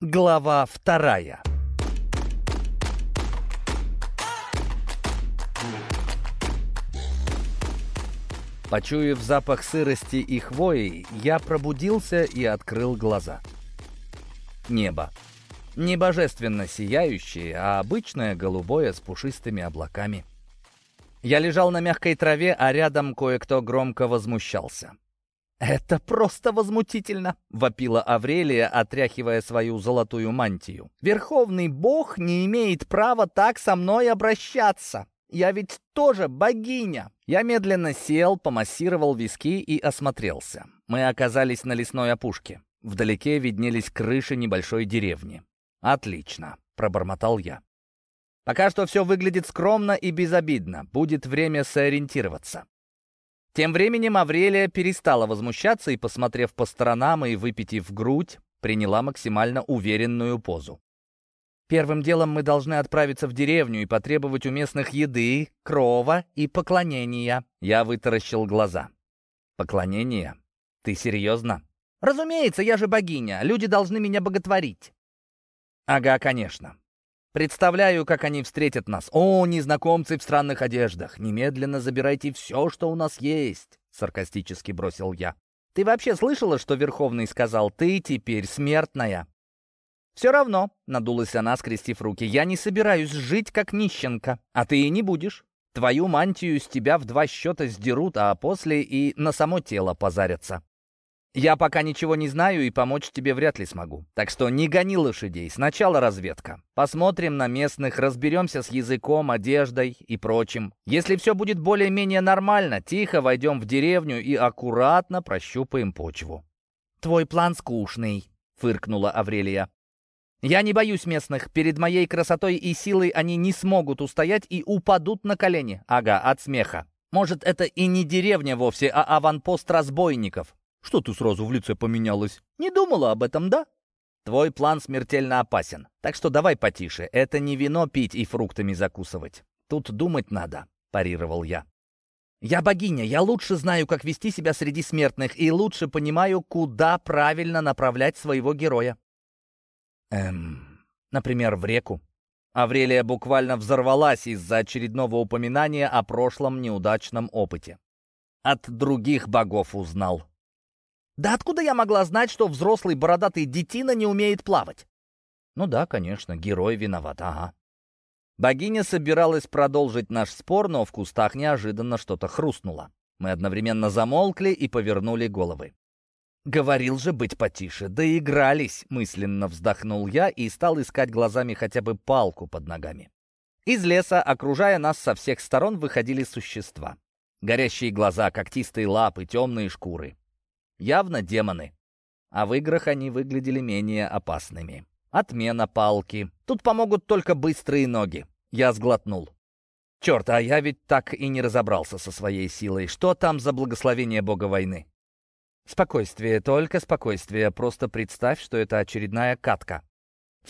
Глава вторая. Почуяв запах сырости и хвои, я пробудился и открыл глаза. Небо. Не божественно сияющее, а обычное голубое с пушистыми облаками. Я лежал на мягкой траве, а рядом кое-кто громко возмущался. «Это просто возмутительно!» — вопила Аврелия, отряхивая свою золотую мантию. «Верховный бог не имеет права так со мной обращаться! Я ведь тоже богиня!» Я медленно сел, помассировал виски и осмотрелся. Мы оказались на лесной опушке. Вдалеке виднелись крыши небольшой деревни. «Отлично», — пробормотал я. «Пока что все выглядит скромно и безобидно. Будет время сориентироваться». Тем временем Аврелия перестала возмущаться и, посмотрев по сторонам и выпитив грудь, приняла максимально уверенную позу. Первым делом мы должны отправиться в деревню и потребовать у местных еды, крова и поклонения. Я вытаращил глаза. Поклонение? Ты серьезно? Разумеется, я же богиня. Люди должны меня боготворить. Ага, конечно. Представляю, как они встретят нас. О, незнакомцы в странных одеждах. Немедленно забирайте все, что у нас есть. Саркастически бросил я. Ты вообще слышала, что Верховный сказал, ты теперь смертная? «Все равно», — надулась она, скрестив руки, — «я не собираюсь жить как нищенка, а ты и не будешь. Твою мантию с тебя в два счета сдерут, а после и на само тело позарятся. Я пока ничего не знаю и помочь тебе вряд ли смогу. Так что не гони лошадей, сначала разведка. Посмотрим на местных, разберемся с языком, одеждой и прочим. Если все будет более-менее нормально, тихо войдем в деревню и аккуратно прощупаем почву». «Твой план скучный», — фыркнула Аврелия. Я не боюсь местных. Перед моей красотой и силой они не смогут устоять и упадут на колени. Ага, от смеха. Может, это и не деревня вовсе, а аванпост разбойников. Что ты сразу в лице поменялась? Не думала об этом, да? Твой план смертельно опасен. Так что давай потише. Это не вино пить и фруктами закусывать. Тут думать надо, парировал я. Я богиня, я лучше знаю, как вести себя среди смертных и лучше понимаю, куда правильно направлять своего героя. Эм, например, в реку. Аврелия буквально взорвалась из-за очередного упоминания о прошлом неудачном опыте. От других богов узнал. Да откуда я могла знать, что взрослый бородатый детина не умеет плавать? Ну да, конечно, герой виноват, ага. Богиня собиралась продолжить наш спор, но в кустах неожиданно что-то хрустнуло. Мы одновременно замолкли и повернули головы. «Говорил же быть потише, доигрались!» — мысленно вздохнул я и стал искать глазами хотя бы палку под ногами. Из леса, окружая нас со всех сторон, выходили существа. Горящие глаза, когтистые лапы, темные шкуры. Явно демоны. А в играх они выглядели менее опасными. Отмена палки. Тут помогут только быстрые ноги. Я сглотнул. Черт, а я ведь так и не разобрался со своей силой. Что там за благословение бога войны? Спокойствие, только спокойствие. Просто представь, что это очередная катка.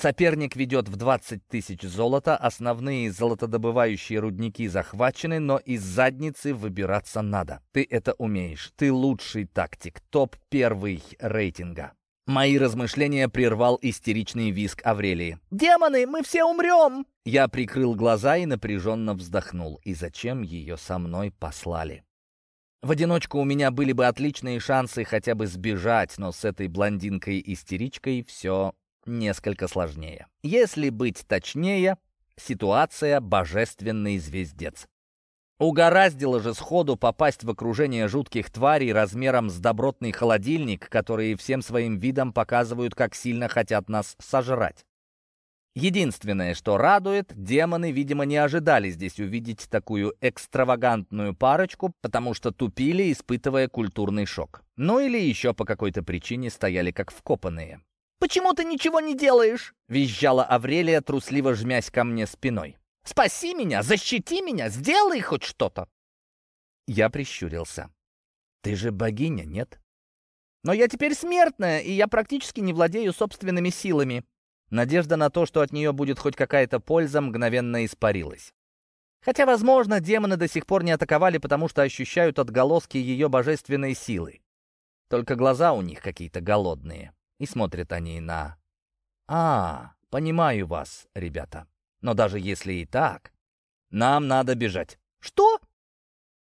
Соперник ведет в 20 тысяч золота, основные золотодобывающие рудники захвачены, но из задницы выбираться надо. Ты это умеешь. Ты лучший тактик, топ первый рейтинга. Мои размышления прервал истеричный визг Аврелии. «Демоны, мы все умрем!» Я прикрыл глаза и напряженно вздохнул. И зачем ее со мной послали? В одиночку у меня были бы отличные шансы хотя бы сбежать, но с этой блондинкой-истеричкой все несколько сложнее. Если быть точнее, ситуация божественный звездец. Угораздило же сходу попасть в окружение жутких тварей размером с добротный холодильник, которые всем своим видом показывают, как сильно хотят нас сожрать. Единственное, что радует, демоны, видимо, не ожидали здесь увидеть такую экстравагантную парочку, потому что тупили, испытывая культурный шок. Ну или еще по какой-то причине стояли как вкопанные. «Почему ты ничего не делаешь?» — визжала Аврелия, трусливо жмясь ко мне спиной. «Спаси меня! Защити меня! Сделай хоть что-то!» Я прищурился. «Ты же богиня, нет?» «Но я теперь смертная, и я практически не владею собственными силами», Надежда на то, что от нее будет хоть какая-то польза, мгновенно испарилась. Хотя, возможно, демоны до сих пор не атаковали, потому что ощущают отголоски ее божественной силы. Только глаза у них какие-то голодные, и смотрят они на «А, понимаю вас, ребята. Но даже если и так, нам надо бежать». «Что?»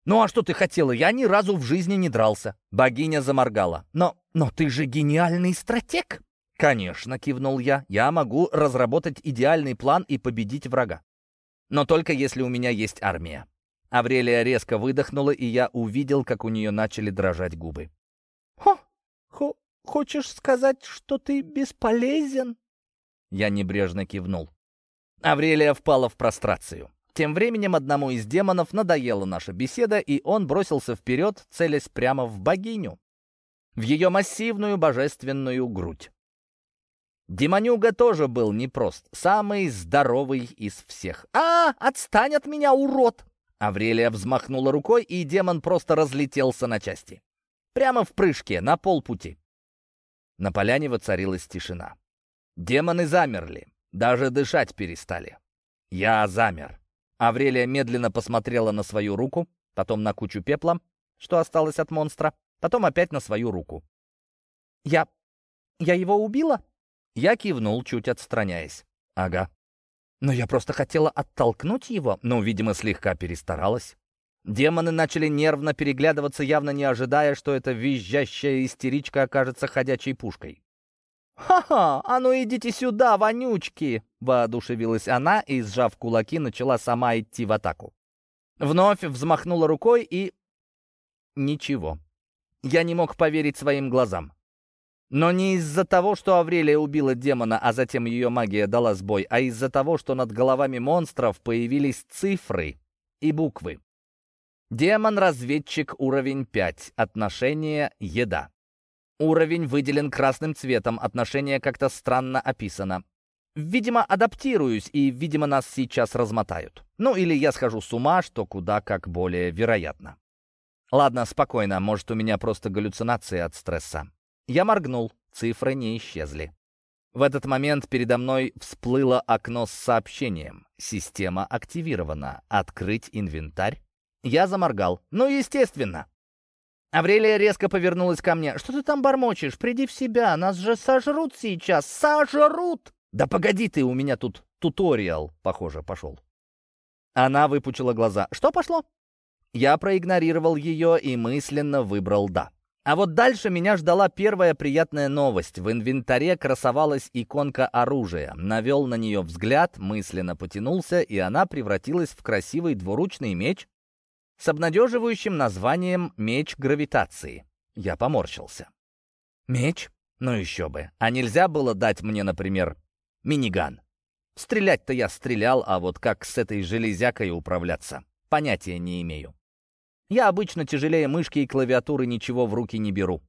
«Ну а что ты хотела? Я ни разу в жизни не дрался». Богиня заморгала. «Но, но ты же гениальный стратег!» «Конечно», — кивнул я. «Я могу разработать идеальный план и победить врага. Но только если у меня есть армия». Аврелия резко выдохнула, и я увидел, как у нее начали дрожать губы. «Хо, хо хочешь сказать, что ты бесполезен?» Я небрежно кивнул. Аврелия впала в прострацию. Тем временем одному из демонов надоела наша беседа, и он бросился вперед, целясь прямо в богиню, в ее массивную божественную грудь. Демонюга тоже был непрост, самый здоровый из всех. «А, отстань от меня, урод!» Аврелия взмахнула рукой, и демон просто разлетелся на части. Прямо в прыжке, на полпути. На поляне воцарилась тишина. Демоны замерли, даже дышать перестали. Я замер. Аврелия медленно посмотрела на свою руку, потом на кучу пепла, что осталось от монстра, потом опять на свою руку. «Я... я его убила?» Я кивнул, чуть отстраняясь. «Ага». «Но я просто хотела оттолкнуть его, но, видимо, слегка перестаралась». Демоны начали нервно переглядываться, явно не ожидая, что эта визжащая истеричка окажется ходячей пушкой. «Ха-ха! А ну идите сюда, вонючки!» — воодушевилась она и, сжав кулаки, начала сама идти в атаку. Вновь взмахнула рукой и... Ничего. Я не мог поверить своим глазам. Но не из-за того, что Аврелия убила демона, а затем ее магия дала сбой, а из-за того, что над головами монстров появились цифры и буквы. Демон-разведчик уровень 5. Отношение еда. Уровень выделен красным цветом, отношение как-то странно описано. Видимо, адаптируюсь, и, видимо, нас сейчас размотают. Ну, или я схожу с ума, что куда как более вероятно. Ладно, спокойно, может, у меня просто галлюцинации от стресса. Я моргнул, цифры не исчезли. В этот момент передо мной всплыло окно с сообщением. Система активирована. Открыть инвентарь. Я заморгал. Ну, естественно. Аврелия резко повернулась ко мне. «Что ты там бормочешь? Приди в себя, нас же сожрут сейчас! Сожрут!» «Да погоди ты, у меня тут туториал, похоже, пошел». Она выпучила глаза. «Что пошло?» Я проигнорировал ее и мысленно выбрал «да». А вот дальше меня ждала первая приятная новость. В инвентаре красовалась иконка оружия. Навел на нее взгляд, мысленно потянулся, и она превратилась в красивый двуручный меч с обнадеживающим названием «Меч гравитации». Я поморщился. «Меч? Ну еще бы. А нельзя было дать мне, например, миниган? Стрелять-то я стрелял, а вот как с этой железякой управляться? Понятия не имею. Я обычно тяжелее мышки и клавиатуры ничего в руки не беру.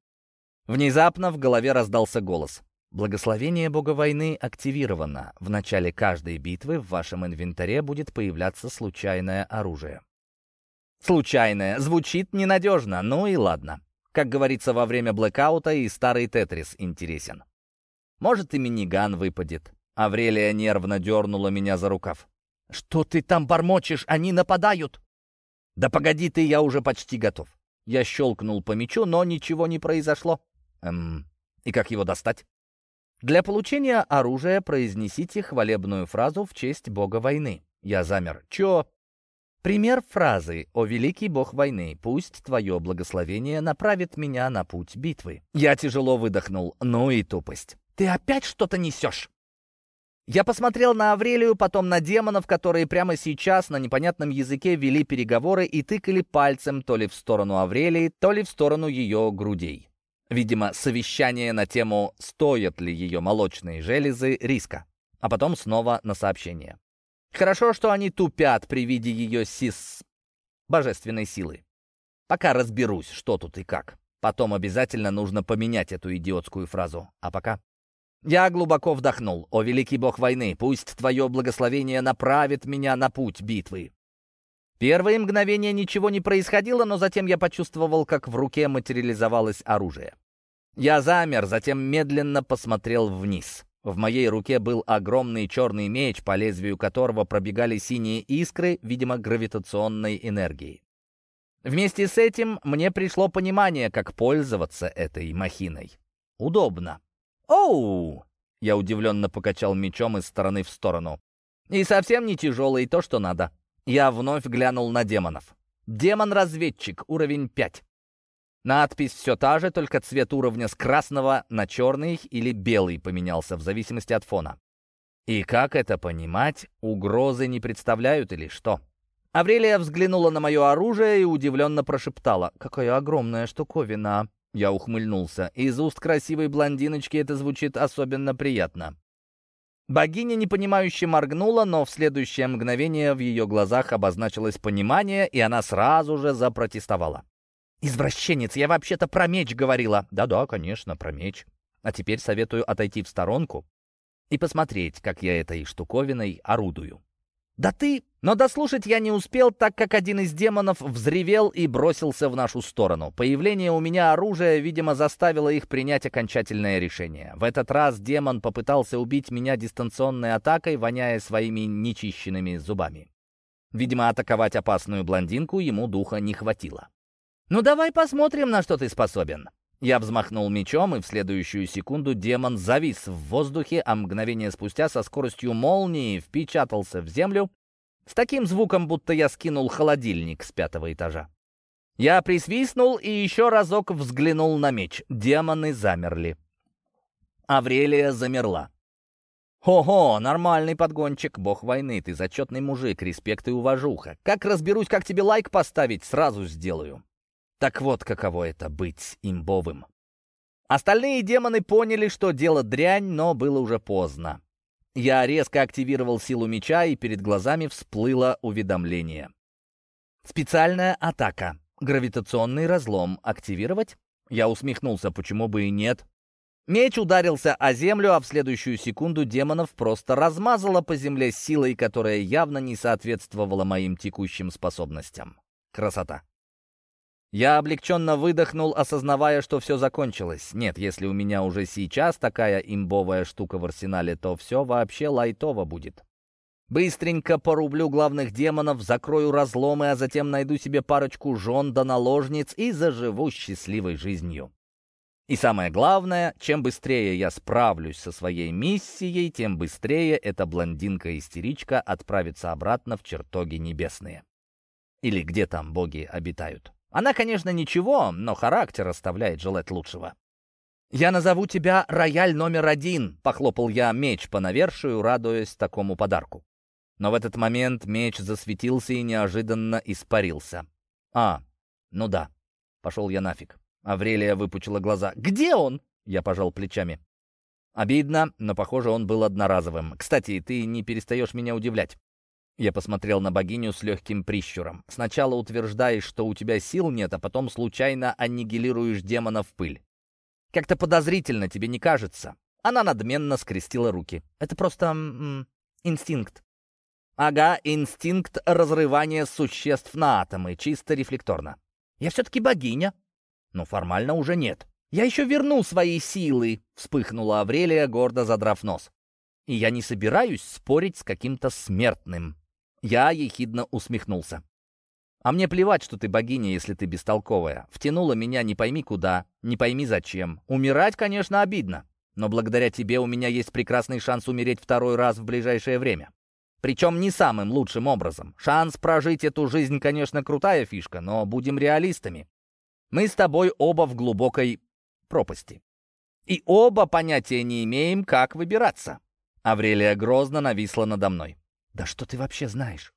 Внезапно в голове раздался голос. Благословение бога войны активировано. В начале каждой битвы в вашем инвентаре будет появляться случайное оружие. Случайное. Звучит ненадежно, ну и ладно. Как говорится, во время блэкаута и старый Тетрис интересен. Может, и миниган выпадет. Аврелия нервно дернула меня за рукав. «Что ты там бормочешь? Они нападают!» «Да погоди ты, я уже почти готов». Я щелкнул по мячу, но ничего не произошло. Эм, и как его достать? Для получения оружия произнесите хвалебную фразу в честь бога войны. Я замер. Чё? Пример фразы «О великий бог войны, пусть твое благословение направит меня на путь битвы». Я тяжело выдохнул. Ну и тупость. «Ты опять что-то несешь?» Я посмотрел на Аврелию, потом на демонов, которые прямо сейчас на непонятном языке вели переговоры и тыкали пальцем то ли в сторону Аврелии, то ли в сторону ее грудей. Видимо, совещание на тему «Стоят ли ее молочные железы риска?» А потом снова на сообщение. Хорошо, что они тупят при виде ее сис... божественной силы. Пока разберусь, что тут и как. Потом обязательно нужно поменять эту идиотскую фразу. А пока... Я глубоко вдохнул. «О, великий бог войны, пусть твое благословение направит меня на путь битвы». Первые мгновения ничего не происходило, но затем я почувствовал, как в руке материализовалось оружие. Я замер, затем медленно посмотрел вниз. В моей руке был огромный черный меч, по лезвию которого пробегали синие искры, видимо, гравитационной энергии. Вместе с этим мне пришло понимание, как пользоваться этой махиной. Удобно. «Оу!» Я удивленно покачал мечом из стороны в сторону. «И совсем не тяжелый, то, что надо». Я вновь глянул на демонов. «Демон-разведчик, уровень 5». Надпись все та же, только цвет уровня с красного на черный или белый поменялся в зависимости от фона. И как это понимать? Угрозы не представляют или что? Аврелия взглянула на мое оружие и удивленно прошептала. «Какая огромная штуковина!» Я ухмыльнулся. Из уст красивой блондиночки это звучит особенно приятно. Богиня непонимающе моргнула, но в следующее мгновение в ее глазах обозначилось понимание, и она сразу же запротестовала. «Извращенец, я вообще-то про меч говорила». «Да-да, конечно, про меч. А теперь советую отойти в сторонку и посмотреть, как я этой штуковиной орудую». «Да ты...» Но дослушать я не успел, так как один из демонов взревел и бросился в нашу сторону. Появление у меня оружия, видимо, заставило их принять окончательное решение. В этот раз демон попытался убить меня дистанционной атакой, воняя своими нечищенными зубами. Видимо, атаковать опасную блондинку ему духа не хватило. «Ну давай посмотрим, на что ты способен». Я взмахнул мечом, и в следующую секунду демон завис в воздухе, а мгновение спустя со скоростью молнии впечатался в землю с таким звуком, будто я скинул холодильник с пятого этажа. Я присвистнул и еще разок взглянул на меч. Демоны замерли. Аврелия замерла. «Ого, нормальный подгончик, бог войны, ты зачетный мужик, респект и уважуха. Как разберусь, как тебе лайк поставить, сразу сделаю». Так вот, каково это — быть имбовым. Остальные демоны поняли, что дело дрянь, но было уже поздно. Я резко активировал силу меча, и перед глазами всплыло уведомление. «Специальная атака. Гравитационный разлом. Активировать?» Я усмехнулся, почему бы и нет. Меч ударился о землю, а в следующую секунду демонов просто размазало по земле силой, которая явно не соответствовала моим текущим способностям. Красота. Я облегченно выдохнул, осознавая, что все закончилось. Нет, если у меня уже сейчас такая имбовая штука в арсенале, то все вообще лайтово будет. Быстренько порублю главных демонов, закрою разломы, а затем найду себе парочку жен да наложниц и заживу счастливой жизнью. И самое главное, чем быстрее я справлюсь со своей миссией, тем быстрее эта блондинка-истеричка отправится обратно в чертоги небесные. Или где там боги обитают. Она, конечно, ничего, но характер оставляет желать лучшего. «Я назову тебя рояль номер один», — похлопал я меч по навершию, радуясь такому подарку. Но в этот момент меч засветился и неожиданно испарился. «А, ну да, пошел я нафиг». Аврелия выпучила глаза. «Где он?» — я пожал плечами. Обидно, но, похоже, он был одноразовым. Кстати, ты не перестаешь меня удивлять. Я посмотрел на богиню с легким прищуром. Сначала утверждаешь, что у тебя сил нет, а потом случайно аннигилируешь демона в пыль. Как-то подозрительно тебе не кажется? Она надменно скрестила руки. Это просто инстинкт. Ага, инстинкт разрывания существ на атомы, чисто рефлекторно. Я все-таки богиня. Но формально уже нет. Я еще верну свои силы, вспыхнула Аврелия, гордо задрав нос. И я не собираюсь спорить с каким-то смертным. Я ехидно усмехнулся. «А мне плевать, что ты богиня, если ты бестолковая. Втянула меня не пойми куда, не пойми зачем. Умирать, конечно, обидно. Но благодаря тебе у меня есть прекрасный шанс умереть второй раз в ближайшее время. Причем не самым лучшим образом. Шанс прожить эту жизнь, конечно, крутая фишка, но будем реалистами. Мы с тобой оба в глубокой пропасти. И оба понятия не имеем, как выбираться. Аврелия грозно нависла надо мной. «Да что ты вообще знаешь?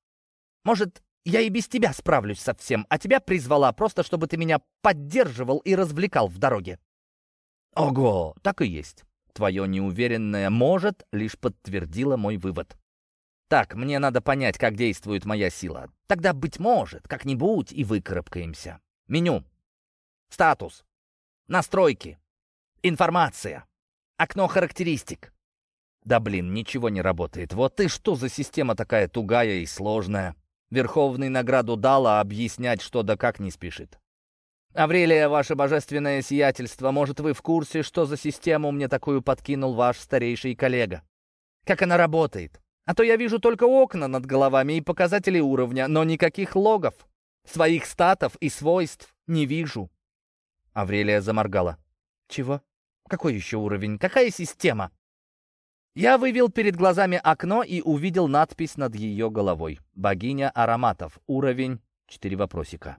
Может, я и без тебя справлюсь со всем, а тебя призвала просто, чтобы ты меня поддерживал и развлекал в дороге». «Ого, так и есть. Твое неуверенное «может» лишь подтвердило мой вывод. Так, мне надо понять, как действует моя сила. Тогда, быть может, как-нибудь и выкарабкаемся. Меню. Статус. Настройки. Информация. Окно характеристик. Да блин, ничего не работает. Вот ты что за система такая тугая и сложная? Верховный награду дала, а объяснять что да как не спешит. «Аврелия, ваше божественное сиятельство, может, вы в курсе, что за систему мне такую подкинул ваш старейший коллега? Как она работает? А то я вижу только окна над головами и показатели уровня, но никаких логов, своих статов и свойств не вижу». Аврелия заморгала. «Чего? Какой еще уровень? Какая система?» Я вывел перед глазами окно и увидел надпись над ее головой. «Богиня ароматов. Уровень. Четыре вопросика».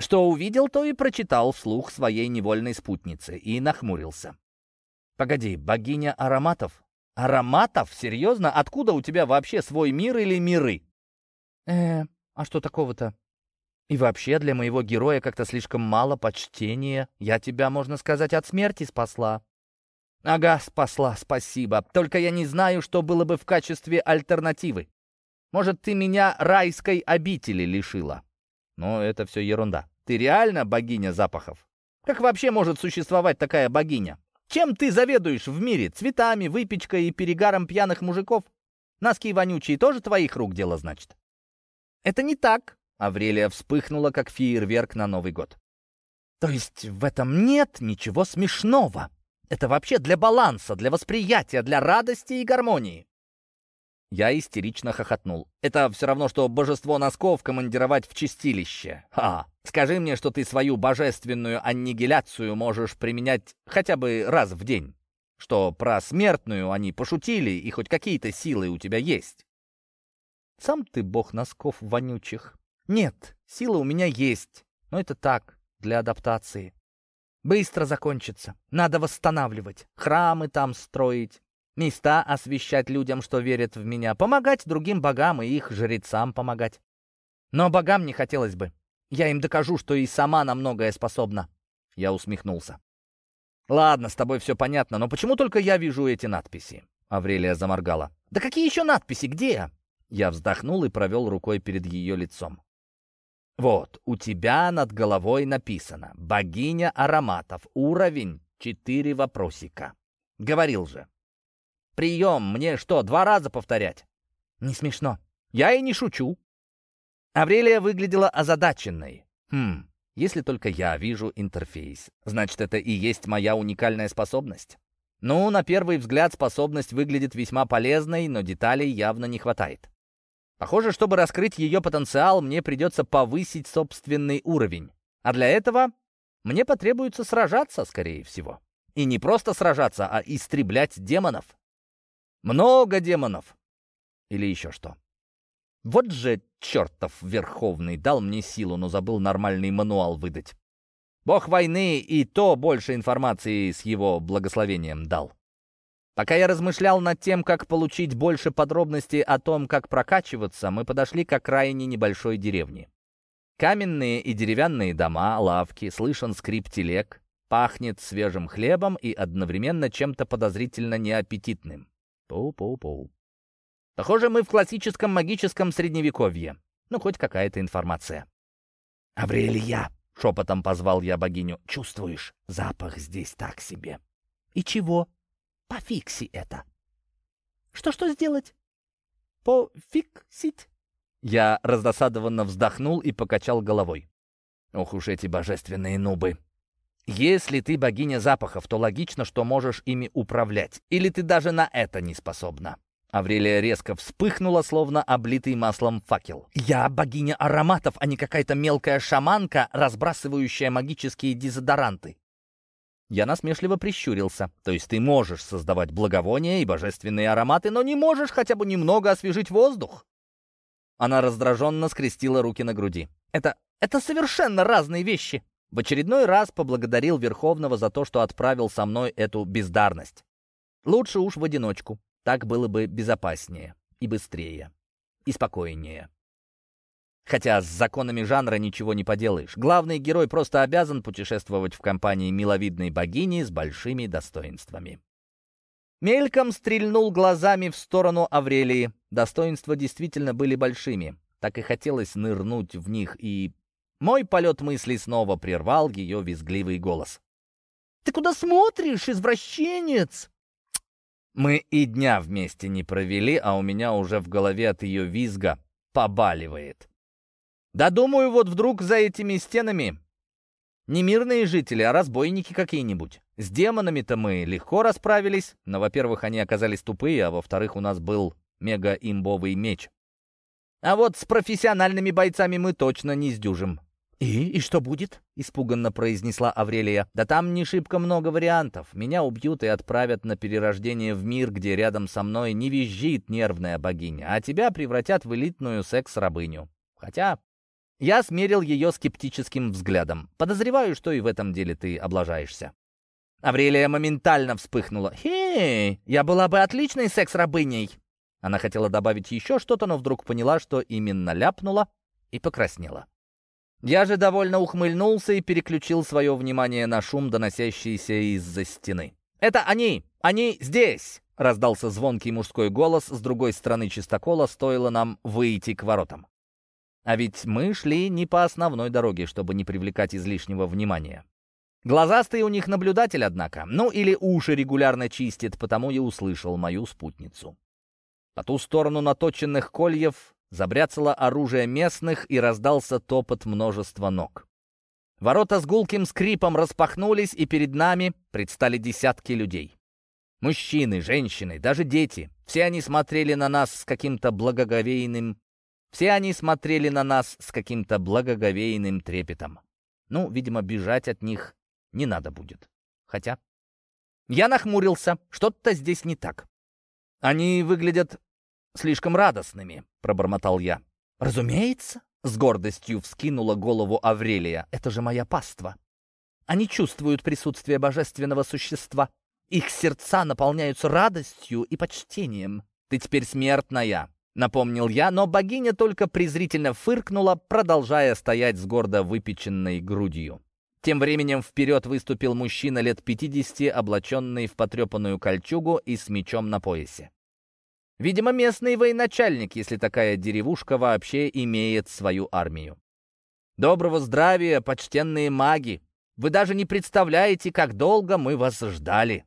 Что увидел, то и прочитал вслух своей невольной спутнице и нахмурился. «Погоди, богиня ароматов? Ароматов? Серьезно? Откуда у тебя вообще свой мир или миры?» «Э, а что такого-то? И вообще для моего героя как-то слишком мало почтения. Я тебя, можно сказать, от смерти спасла». «Ага, спасла, спасибо. Только я не знаю, что было бы в качестве альтернативы. Может, ты меня райской обители лишила?» Но это все ерунда. Ты реально богиня запахов? Как вообще может существовать такая богиня? Чем ты заведуешь в мире? Цветами, выпечкой и перегаром пьяных мужиков? Носки вонючие тоже твоих рук дело, значит? Это не так. Аврелия вспыхнула, как фейерверк на Новый год. То есть в этом нет ничего смешного. Это вообще для баланса, для восприятия, для радости и гармонии. Я истерично хохотнул. Это все равно, что божество носков командировать в чистилище. Ха! Скажи мне, что ты свою божественную аннигиляцию можешь применять хотя бы раз в день. Что про смертную они пошутили, и хоть какие-то силы у тебя есть. Сам ты бог носков вонючих. Нет, сила у меня есть, но это так, для адаптации. Быстро закончится. Надо восстанавливать. Храмы там строить. Места освещать людям, что верят в меня. Помогать другим богам и их жрецам помогать. Но богам не хотелось бы. Я им докажу, что и сама на многое способна. Я усмехнулся. «Ладно, с тобой все понятно, но почему только я вижу эти надписи?» Аврелия заморгала. «Да какие еще надписи? Где?» Я вздохнул и провел рукой перед ее лицом. Вот, у тебя над головой написано «Богиня ароматов. Уровень. Четыре вопросика». Говорил же. Прием мне что, два раза повторять? Не смешно. Я и не шучу. Аврелия выглядела озадаченной. Хм, если только я вижу интерфейс, значит, это и есть моя уникальная способность. Ну, на первый взгляд, способность выглядит весьма полезной, но деталей явно не хватает. Похоже, чтобы раскрыть ее потенциал, мне придется повысить собственный уровень. А для этого мне потребуется сражаться, скорее всего. И не просто сражаться, а истреблять демонов. Много демонов. Или еще что. Вот же чертов Верховный дал мне силу, но забыл нормальный мануал выдать. Бог войны и то больше информации с его благословением дал. Пока я размышлял над тем, как получить больше подробностей о том, как прокачиваться, мы подошли к окраине небольшой деревни. Каменные и деревянные дома, лавки, слышен скрип телег, пахнет свежим хлебом и одновременно чем-то подозрительно неаппетитным. Пау-пау-пау. Похоже, мы в классическом магическом средневековье. Ну, хоть какая-то информация. «Аврелия!» — шепотом позвал я богиню. «Чувствуешь? Запах здесь так себе». «И чего?» Пофикси это. Что-что сделать? Пофиксить? Я раздосадованно вздохнул и покачал головой. Ох уж эти божественные нубы. Если ты богиня запахов, то логично, что можешь ими управлять. Или ты даже на это не способна. Аврелия резко вспыхнула, словно облитый маслом факел. «Я богиня ароматов, а не какая-то мелкая шаманка, разбрасывающая магические дезодоранты. Я насмешливо прищурился. То есть ты можешь создавать благовония и божественные ароматы, но не можешь хотя бы немного освежить воздух? Она раздраженно скрестила руки на груди. Это... это совершенно разные вещи. В очередной раз поблагодарил Верховного за то, что отправил со мной эту бездарность. Лучше уж в одиночку. Так было бы безопаснее и быстрее и спокойнее. Хотя с законами жанра ничего не поделаешь. Главный герой просто обязан путешествовать в компании миловидной богини с большими достоинствами. Мельком стрельнул глазами в сторону Аврелии. Достоинства действительно были большими. Так и хотелось нырнуть в них, и... Мой полет мыслей снова прервал ее визгливый голос. «Ты куда смотришь, извращенец?» Мы и дня вместе не провели, а у меня уже в голове от ее визга побаливает. Да думаю, вот вдруг за этими стенами не мирные жители, а разбойники какие-нибудь. С демонами-то мы легко расправились, но, во-первых, они оказались тупые, а во-вторых, у нас был мега-имбовый меч. А вот с профессиональными бойцами мы точно не сдюжим. «И? И что будет?» — испуганно произнесла Аврелия. «Да там не шибко много вариантов. Меня убьют и отправят на перерождение в мир, где рядом со мной не визжит нервная богиня, а тебя превратят в элитную секс-рабыню. Хотя я смерил ее скептическим взглядом. Подозреваю, что и в этом деле ты облажаешься». Аврелия моментально вспыхнула. «Хей, я была бы отличной секс-рабыней!» Она хотела добавить еще что-то, но вдруг поняла, что именно ляпнула, и покраснела. Я же довольно ухмыльнулся и переключил свое внимание на шум, доносящийся из-за стены. «Это они! Они здесь!» — раздался звонкий мужской голос с другой стороны чистокола, стоило нам выйти к воротам. А ведь мы шли не по основной дороге, чтобы не привлекать излишнего внимания. Глазастый у них наблюдатель, однако. Ну, или уши регулярно чистит, потому и услышал мою спутницу. По ту сторону наточенных кольев Забряцало оружие местных и раздался топот множества ног. Ворота с гулким скрипом распахнулись, и перед нами предстали десятки людей. Мужчины, женщины, даже дети. Все они смотрели на нас с каким-то благоговейным... Все они смотрели на нас с каким-то благоговейным трепетом. Ну, видимо, бежать от них не надо будет. Хотя... Я нахмурился. Что-то здесь не так. Они выглядят слишком радостными», — пробормотал я. «Разумеется», — с гордостью вскинула голову Аврелия. «Это же моя паства. Они чувствуют присутствие божественного существа. Их сердца наполняются радостью и почтением. Ты теперь смертная», — напомнил я, но богиня только презрительно фыркнула, продолжая стоять с гордо выпеченной грудью. Тем временем вперед выступил мужчина лет пятидесяти, облаченный в потрепанную кольчугу и с мечом на поясе. Видимо, местный военачальник, если такая деревушка вообще имеет свою армию. Доброго здравия, почтенные маги! Вы даже не представляете, как долго мы вас ждали!»